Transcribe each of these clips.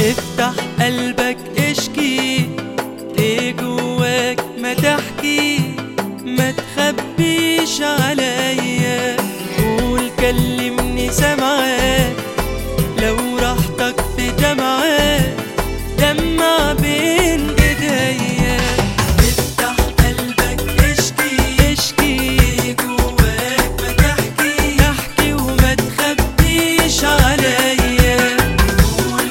افتح قلبك اشكي إيه جواك ما تحكي. تخبيش عليا قول كلمني سامعاك لو راحتك في دمعاك دمع بين إيديا. افتح قلبك اشكي اشكي جواك. ما تحكي تحكي وما تخبيش عليا قول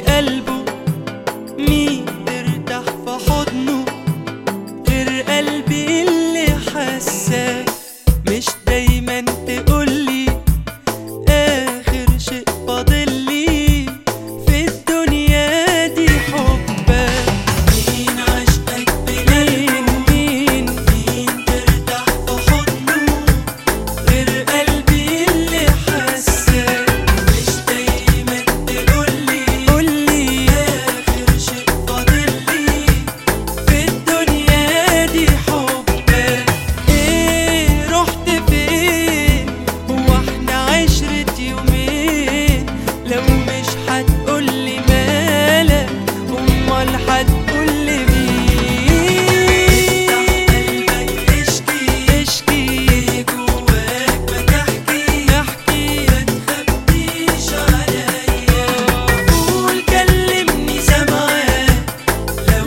قلبه مين ارتاح في حضنه غير قلبي اللي حساك. مش دايما تقول